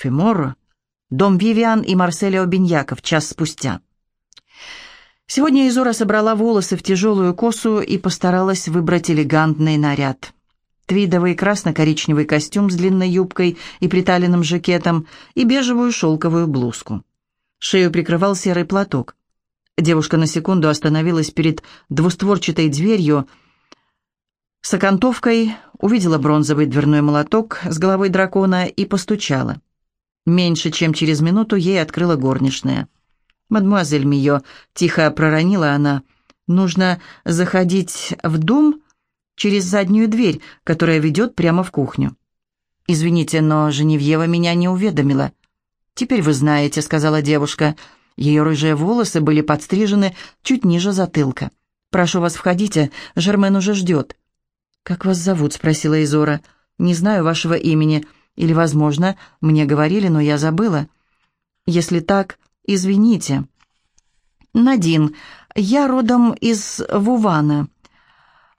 Феморо. Дом Вивиан и Марселя Обиньяков час спустя. Сегодня Изора собрала волосы в тяжелую косу и постаралась выбрать элегантный наряд. Твидовый красно-коричневый костюм с длинной юбкой и приталенным жакетом и бежевую шелковую блузку. Шею прикрывал серый платок. Девушка на секунду остановилась перед двустворчатой дверью с окантовкой, увидела бронзовый дверной молоток с головой дракона и постучала. Меньше чем через минуту ей открыла горничная. «Мадемуазель Мио», — тихо проронила она, — «нужно заходить в дом через заднюю дверь, которая ведет прямо в кухню». «Извините, но Женевьева меня не уведомила». «Теперь вы знаете», — сказала девушка, — ее рыжие волосы были подстрижены чуть ниже затылка. «Прошу вас, входите, Жермен уже ждет». «Как вас зовут?» — спросила Изора. «Не знаю вашего имени. Или, возможно, мне говорили, но я забыла». «Если так, извините». «Надин, я родом из Вувана.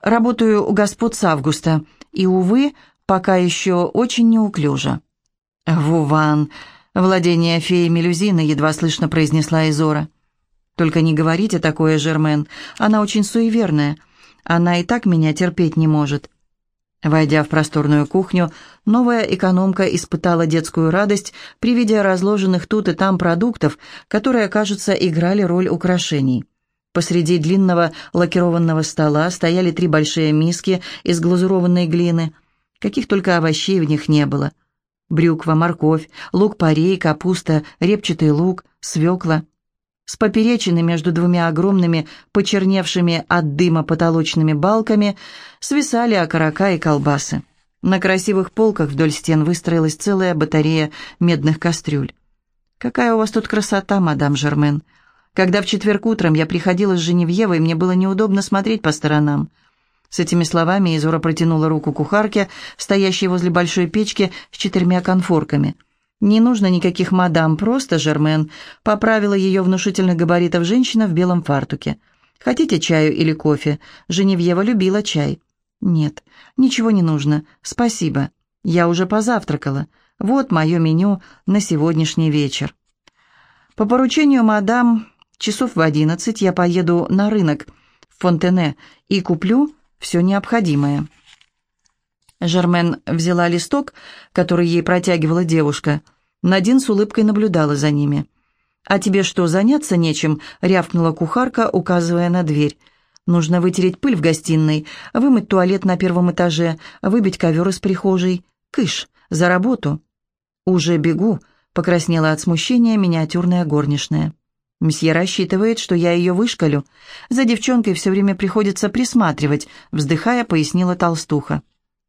Работаю у господ с августа, и, увы, пока еще очень неуклюже». «Вуван», «Владение феей Мелюзины», — едва слышно произнесла Изора. «Только не говорите такое, Жермен. Она очень суеверная. Она и так меня терпеть не может». Войдя в просторную кухню, новая экономка испытала детскую радость при виде разложенных тут и там продуктов, которые, кажется, играли роль украшений. Посреди длинного лакированного стола стояли три большие миски из глазурованной глины. Каких только овощей в них не было брюква, морковь, лук-порей, капуста, репчатый лук, свекла. С поперечины между двумя огромными, почерневшими от дыма потолочными балками свисали окорока и колбасы. На красивых полках вдоль стен выстроилась целая батарея медных кастрюль. «Какая у вас тут красота, мадам Жермен!» Когда в четверг утром я приходила с Женевьевой, мне было неудобно смотреть по сторонам. С этими словами Изора протянула руку кухарке, стоящей возле большой печки с четырьмя конфорками. «Не нужно никаких мадам, просто Жермен», — поправила ее внушительных габаритов женщина в белом фартуке. «Хотите чаю или кофе? Женевьева любила чай». «Нет, ничего не нужно. Спасибо. Я уже позавтракала. Вот мое меню на сегодняшний вечер». По поручению мадам, часов в одиннадцать я поеду на рынок в Фонтене и куплю все необходимое. Жермен взяла листок, который ей протягивала девушка. Надин с улыбкой наблюдала за ними. «А тебе что, заняться нечем?» — рявкнула кухарка, указывая на дверь. «Нужно вытереть пыль в гостиной, вымыть туалет на первом этаже, выбить ковер из прихожей. Кыш, за работу!» «Уже бегу», — покраснела от смущения миниатюрная горничная. Месье рассчитывает, что я ее вышкалю. За девчонкой все время приходится присматривать», — вздыхая, пояснила толстуха.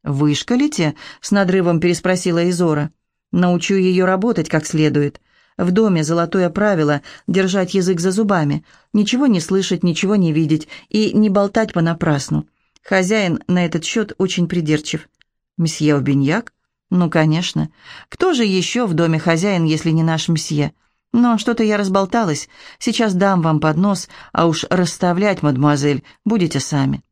«Вышкалите?» — с надрывом переспросила Изора. «Научу ее работать как следует. В доме золотое правило — держать язык за зубами, ничего не слышать, ничего не видеть и не болтать понапрасну. Хозяин на этот счет очень придирчив». «Месье Обиньяк?» «Ну, конечно. Кто же еще в доме хозяин, если не наш месье?» Но что-то я разболталась. Сейчас дам вам поднос, а уж расставлять, мадемуазель, будете сами».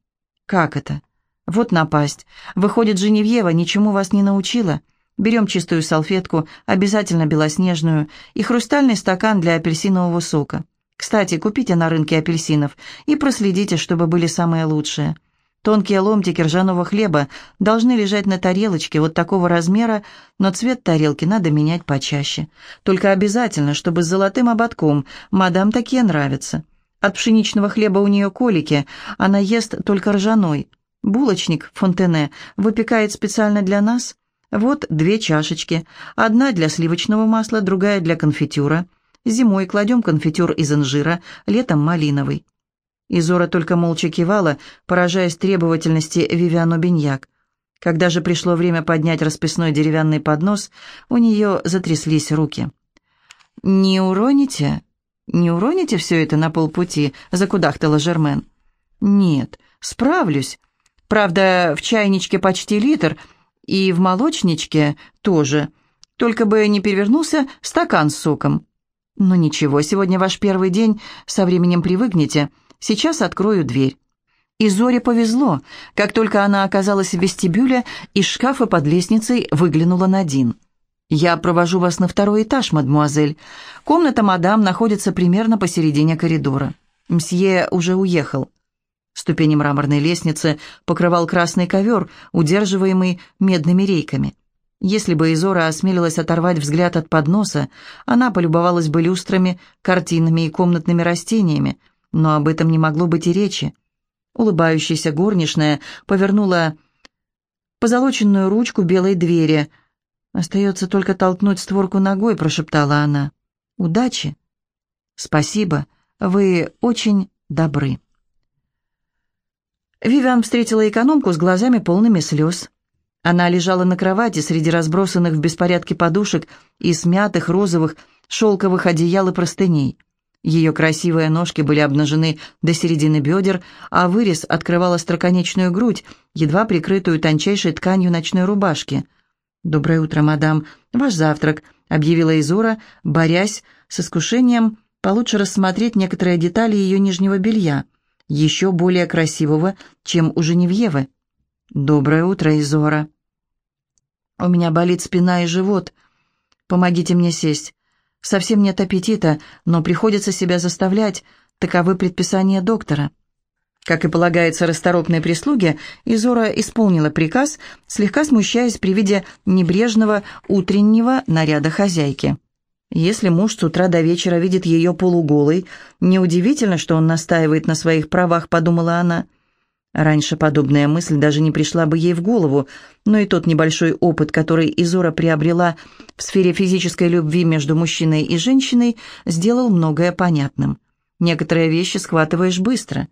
«Как это?» «Вот напасть. Выходит, Женевьева ничему вас не научила. Берем чистую салфетку, обязательно белоснежную, и хрустальный стакан для апельсинового сока. Кстати, купите на рынке апельсинов и проследите, чтобы были самые лучшие». Тонкие ломтики ржаного хлеба должны лежать на тарелочке вот такого размера, но цвет тарелки надо менять почаще. Только обязательно, чтобы с золотым ободком. Мадам такие нравятся. От пшеничного хлеба у нее колики, она ест только ржаной. Булочник Фонтене выпекает специально для нас. Вот две чашечки. Одна для сливочного масла, другая для конфитюра. Зимой кладем конфитюр из инжира, летом малиновый. Изора только молча кивала, поражаясь требовательности Вивиану Беньяк. Когда же пришло время поднять расписной деревянный поднос, у нее затряслись руки. «Не уроните? Не уроните все это на полпути?» — закудахтала Жермен. «Нет, справлюсь. Правда, в чайничке почти литр, и в молочничке тоже. Только бы не перевернулся стакан с соком. Но ничего, сегодня ваш первый день, со временем привыкнете». Сейчас открою дверь». И Зоре повезло. Как только она оказалась в вестибюле, из шкафа под лестницей выглянула Надин. «Я провожу вас на второй этаж, мадмуазель. Комната мадам находится примерно посередине коридора. Мсье уже уехал». Ступени мраморной лестницы покрывал красный ковер, удерживаемый медными рейками. Если бы Изора осмелилась оторвать взгляд от подноса, она полюбовалась бы люстрами, картинами и комнатными растениями, но об этом не могло быть и речи. Улыбающаяся горничная повернула позолоченную ручку белой двери. «Остается только толкнуть створку ногой», — прошептала она. «Удачи!» «Спасибо, вы очень добры». Вивиан встретила экономку с глазами полными слез. Она лежала на кровати среди разбросанных в беспорядке подушек и смятых розовых шелковых одеял и простыней. Ее красивые ножки были обнажены до середины бедер, а вырез открывал остроконечную грудь, едва прикрытую тончайшей тканью ночной рубашки. «Доброе утро, мадам. Ваш завтрак», — объявила Изора, борясь с искушением получше рассмотреть некоторые детали ее нижнего белья, еще более красивого, чем у Женевьевы. «Доброе утро, Изора». «У меня болит спина и живот. Помогите мне сесть. Совсем нет аппетита, но приходится себя заставлять. Таковы предписания доктора». Как и полагается расторопной прислуге, Изора исполнила приказ, слегка смущаясь при виде небрежного утреннего наряда хозяйки. Если муж с утра до вечера видит ее полуголой, неудивительно, что он настаивает на своих правах, подумала она. Раньше подобная мысль даже не пришла бы ей в голову, но и тот небольшой опыт, который Изора приобрела в сфере физической любви между мужчиной и женщиной, сделал многое понятным. Некоторые вещи схватываешь быстро.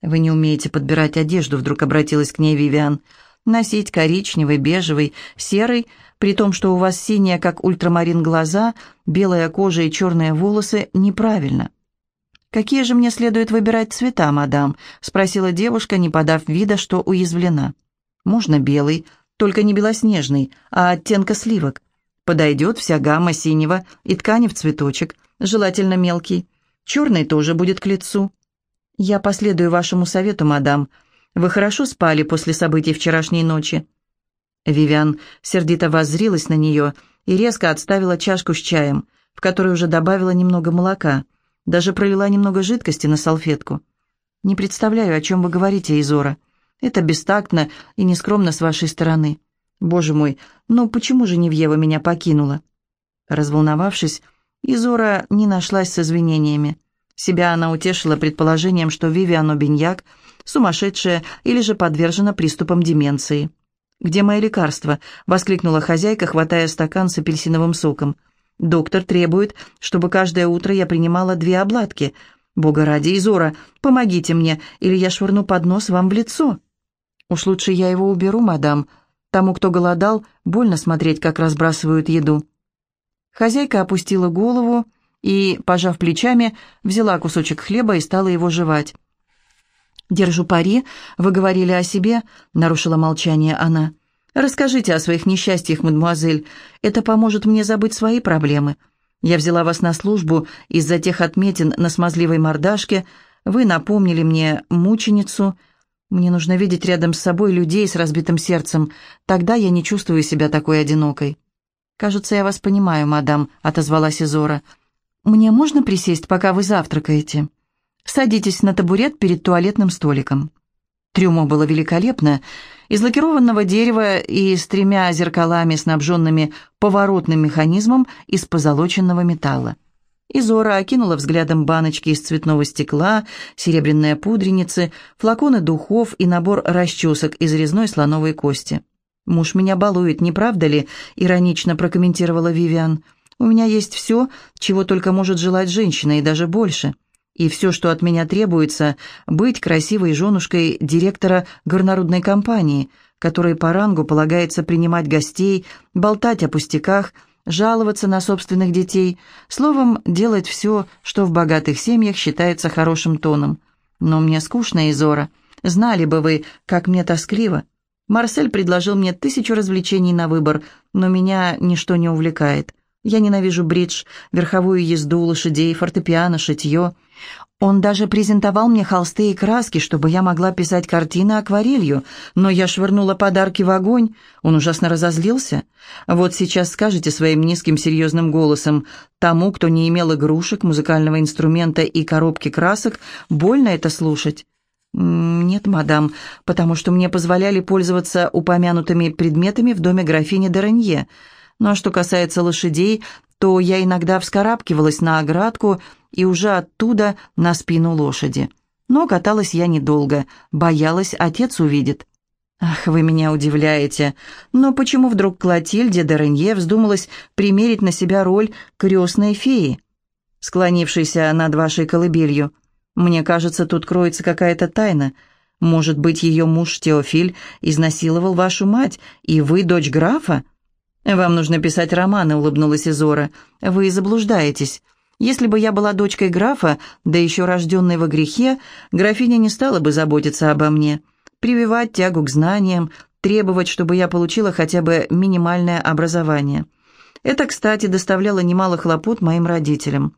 «Вы не умеете подбирать одежду», — вдруг обратилась к ней Вивиан. «Носить коричневый, бежевый, серый, при том, что у вас синие, как ультрамарин, глаза, белая кожа и черные волосы, неправильно». «Какие же мне следует выбирать цвета, мадам?» — спросила девушка, не подав вида, что уязвлена. «Можно белый, только не белоснежный, а оттенка сливок. Подойдет вся гамма синего и ткани в цветочек, желательно мелкий. Черный тоже будет к лицу». «Я последую вашему совету, мадам. Вы хорошо спали после событий вчерашней ночи?» Вивиан сердито воззрилась на нее и резко отставила чашку с чаем, в которой уже добавила немного молока. Даже пролила немного жидкости на салфетку. «Не представляю, о чем вы говорите, Изора. Это бестактно и нескромно с вашей стороны. Боже мой, но почему же Невьева меня покинула?» Разволновавшись, Изора не нашлась с извинениями. Себя она утешила предположением, что Вивиан Обиньяк сумасшедшая или же подвержена приступам деменции. «Где мои лекарства?» — воскликнула хозяйка, хватая стакан с апельсиновым соком. Доктор требует, чтобы каждое утро я принимала две обладки. Бога ради, Изора, помогите мне, или я швырну поднос вам в лицо. Уж лучше я его уберу, мадам. Тому, кто голодал, больно смотреть, как разбрасывают еду. Хозяйка опустила голову и, пожав плечами, взяла кусочек хлеба и стала его жевать. «Держу пари, вы говорили о себе», — нарушила молчание она. Расскажите о своих несчастьях, мадемуазель. Это поможет мне забыть свои проблемы. Я взяла вас на службу из-за тех отметин на смазливой мордашке. Вы напомнили мне мученицу. Мне нужно видеть рядом с собой людей с разбитым сердцем. Тогда я не чувствую себя такой одинокой». «Кажется, я вас понимаю, мадам», — отозвалась Изора. «Мне можно присесть, пока вы завтракаете?» «Садитесь на табурет перед туалетным столиком». Трюмо было великолепно. Из лакированного дерева и с тремя зеркалами, снабженными поворотным механизмом из позолоченного металла. Изора окинула взглядом баночки из цветного стекла, серебряные пудреницы, флаконы духов и набор расчесок из резной слоновой кости. «Муж меня балует, не правда ли?» — иронично прокомментировала Вивиан. «У меня есть все, чего только может желать женщина, и даже больше. И все, что от меня требуется, быть красивой женушкой директора горнорудной компании, которой по рангу полагается принимать гостей, болтать о пустяках, жаловаться на собственных детей, словом, делать все, что в богатых семьях считается хорошим тоном. Но мне скучно, Изора. Знали бы вы, как мне тоскливо. Марсель предложил мне тысячу развлечений на выбор, но меня ничто не увлекает. Я ненавижу бридж, верховую езду, лошадей, фортепиано, шитье. Он даже презентовал мне холсты и краски, чтобы я могла писать картины акварелью, но я швырнула подарки в огонь. Он ужасно разозлился. Вот сейчас скажете своим низким серьезным голосом, тому, кто не имел игрушек, музыкального инструмента и коробки красок, больно это слушать. «Нет, мадам, потому что мне позволяли пользоваться упомянутыми предметами в доме графини Доренье. Ну а что касается лошадей, то я иногда вскарабкивалась на оградку и уже оттуда на спину лошади. Но каталась я недолго, боялась, отец увидит. «Ах, вы меня удивляете. Но почему вдруг Клотильде де Ренье вздумалась примерить на себя роль крестной феи, склонившейся над вашей колыбелью? Мне кажется, тут кроется какая-то тайна. Может быть, ее муж Теофиль изнасиловал вашу мать, и вы дочь графа?» «Вам нужно писать романы», — улыбнулась Изора. «Вы заблуждаетесь. Если бы я была дочкой графа, да еще рожденной во грехе, графиня не стала бы заботиться обо мне, прививать тягу к знаниям, требовать, чтобы я получила хотя бы минимальное образование. Это, кстати, доставляло немало хлопот моим родителям.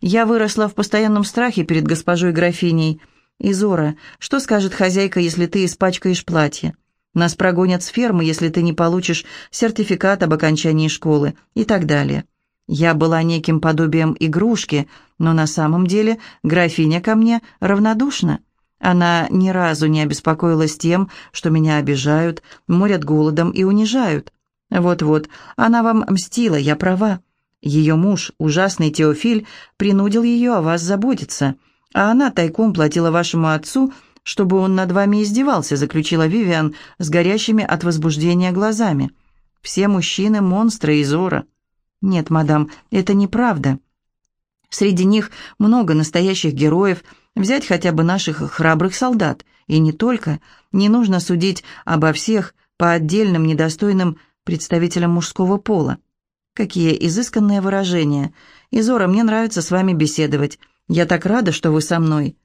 Я выросла в постоянном страхе перед госпожой графиней. «Изора, что скажет хозяйка, если ты испачкаешь платье? Нас прогонят с фермы, если ты не получишь сертификат об окончании школы» и так далее. Я была неким подобием игрушки, но на самом деле графиня ко мне равнодушна. Она ни разу не обеспокоилась тем, что меня обижают, морят голодом и унижают. Вот-вот, она вам мстила, я права. Ее муж, ужасный Теофиль, принудил ее о вас заботиться, а она тайком платила вашему отцу, чтобы он над вами издевался, заключила Вивиан с горящими от возбуждения глазами. Все мужчины — монстры из Ора. «Нет, мадам, это неправда. Среди них много настоящих героев, взять хотя бы наших храбрых солдат. И не только. Не нужно судить обо всех по отдельным недостойным представителям мужского пола. Какие изысканные выражения. Изора, мне нравится с вами беседовать. Я так рада, что вы со мной».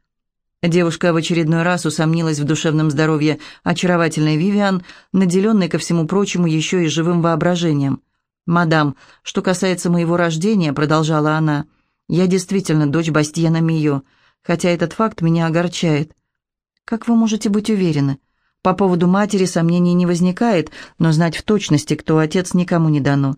Девушка в очередной раз усомнилась в душевном здоровье очаровательной Вивиан, наделенной, ко всему прочему, еще и живым воображением. «Мадам, что касается моего рождения», — продолжала она, — «я действительно дочь Бастьена Мио, хотя этот факт меня огорчает». «Как вы можете быть уверены? По поводу матери сомнений не возникает, но знать в точности, кто отец, никому не дано.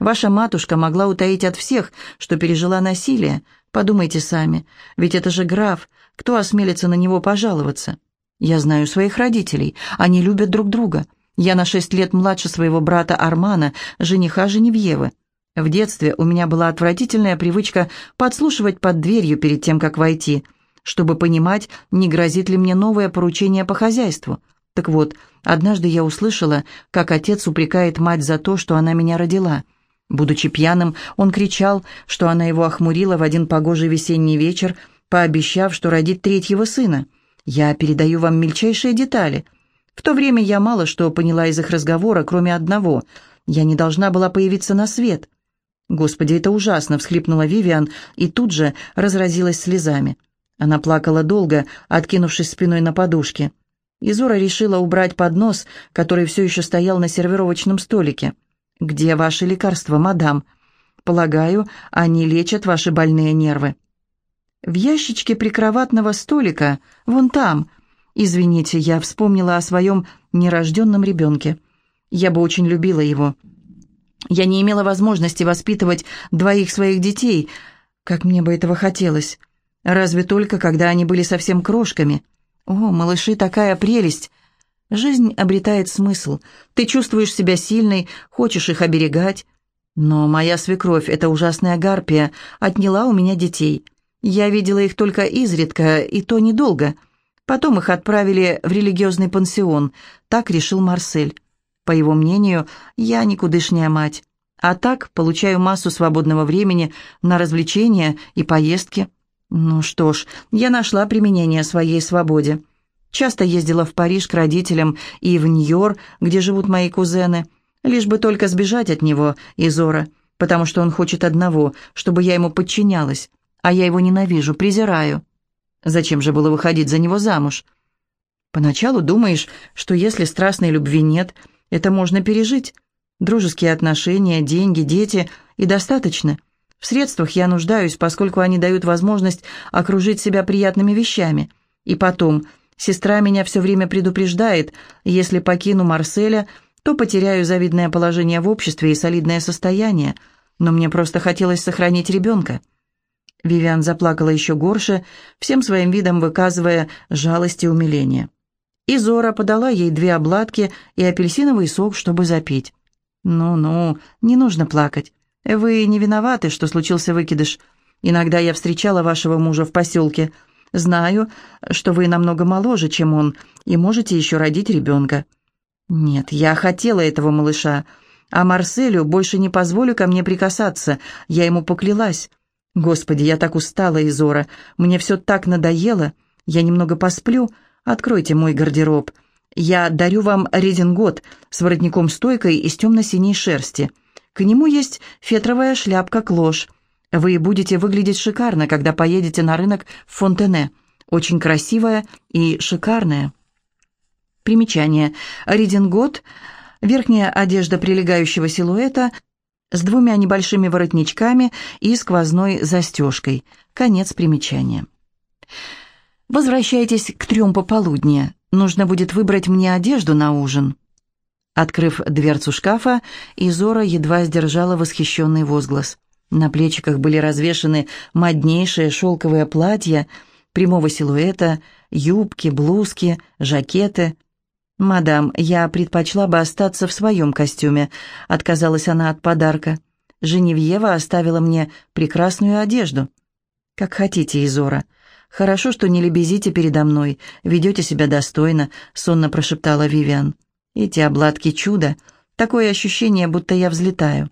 Ваша матушка могла утаить от всех, что пережила насилие. Подумайте сами, ведь это же граф, кто осмелится на него пожаловаться? Я знаю своих родителей, они любят друг друга». Я на шесть лет младше своего брата Армана, жениха Женевьевы. В детстве у меня была отвратительная привычка подслушивать под дверью перед тем, как войти, чтобы понимать, не грозит ли мне новое поручение по хозяйству. Так вот, однажды я услышала, как отец упрекает мать за то, что она меня родила. Будучи пьяным, он кричал, что она его охмурила в один погожий весенний вечер, пообещав, что родит третьего сына. Я передаю вам мельчайшие детали. В то время я мало что поняла из их разговора, кроме одного. Я не должна была появиться на свет. «Господи, это ужасно!» — всхлипнула Вивиан и тут же разразилась слезами. Она плакала долго, откинувшись спиной на подушке. Изора решила убрать поднос, который все еще стоял на сервировочном столике. «Где ваши лекарства, мадам?» «Полагаю, они лечат ваши больные нервы». «В ящичке прикроватного столика, вон там», «Извините, я вспомнила о своем нерожденном ребенке. Я бы очень любила его. Я не имела возможности воспитывать двоих своих детей, как мне бы этого хотелось. Разве только, когда они были совсем крошками. О, малыши, такая прелесть!» Жизнь обретает смысл. Ты чувствуешь себя сильной, хочешь их оберегать. Но моя свекровь, эта ужасная гарпия, отняла у меня детей. Я видела их только изредка, и то недолго. Потом их отправили в религиозный пансион, так решил Марсель. По его мнению, я никудышняя мать. А так получаю массу свободного времени на развлечения и поездки. Ну что ж, я нашла применение своей свободе. Часто ездила в Париж к родителям и в Нью-Йорк, где живут мои кузены, лишь бы только сбежать от него, Изора, потому что он хочет одного, чтобы я ему подчинялась, а я его ненавижу, презираю. Зачем же было выходить за него замуж? Поначалу думаешь, что если страстной любви нет, это можно пережить. Дружеские отношения, деньги, дети И достаточно. В средствах я нуждаюсь, поскольку они дают возможность окружить себя приятными вещами. И потом, сестра меня все время предупреждает, если покину Марселя, то потеряю завидное положение в обществе и солидное состояние, но мне просто хотелось сохранить ребенка. Вивиан заплакала еще горше, всем своим видом выказывая жалость и умиление. И Зора подала ей две обладки и апельсиновый сок, чтобы запить. «Ну-ну, не нужно плакать. Вы не виноваты, что случился выкидыш. Иногда я встречала вашего мужа в поселке. Знаю, что вы намного моложе, чем он, и можете еще родить ребенка». «Нет, я хотела этого малыша, а Марселю больше не позволю ко мне прикасаться. Я ему поклялась». «Господи, я так устала, Изора. Мне все так надоело. Я немного посплю. Откройте мой гардероб. Я дарю вам редингот с воротником-стойкой из темно-синей шерсти. К нему есть фетровая шляпка-клош. Вы будете выглядеть шикарно, когда поедете на рынок в Фонтене. Очень красивая и шикарная». Примечание. Редингот – верхняя одежда прилегающего силуэта – с двумя небольшими воротничками и сквозной застежкой. Конец примечания. «Возвращайтесь к трем пополудни. Нужно будет выбрать мне одежду на ужин». Открыв дверцу шкафа, Изора едва сдержала восхищенный возглас. На плечиках были развешаны моднейшие шелковые платья прямого силуэта, юбки, блузки, жакеты. «Мадам, я предпочла бы остаться в своем костюме», — отказалась она от подарка. «Женевьева оставила мне прекрасную одежду». «Как хотите, Изора. Хорошо, что не лебезите передо мной, ведете себя достойно», — сонно прошептала Вивиан. «Эти обладки чудо. Такое ощущение, будто я взлетаю».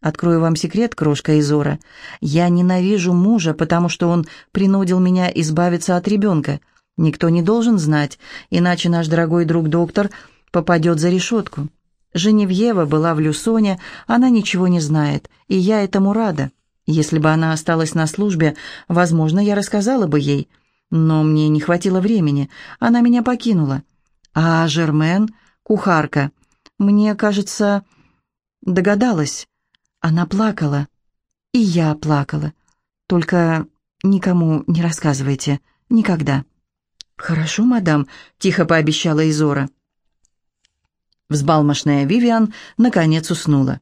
«Открою вам секрет, крошка Изора. Я ненавижу мужа, потому что он принудил меня избавиться от ребенка». Никто не должен знать, иначе наш дорогой друг-доктор попадет за решетку. Женевьева была в Люсоне, она ничего не знает, и я этому рада. Если бы она осталась на службе, возможно, я рассказала бы ей. Но мне не хватило времени, она меня покинула. А Жермен, кухарка, мне кажется, догадалась. Она плакала, и я плакала. Только никому не рассказывайте, никогда. «Хорошо, мадам», — тихо пообещала Изора. Взбалмошная Вивиан наконец уснула.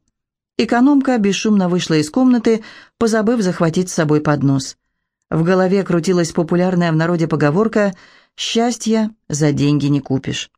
Экономка бесшумно вышла из комнаты, позабыв захватить с собой поднос. В голове крутилась популярная в народе поговорка «Счастья за деньги не купишь».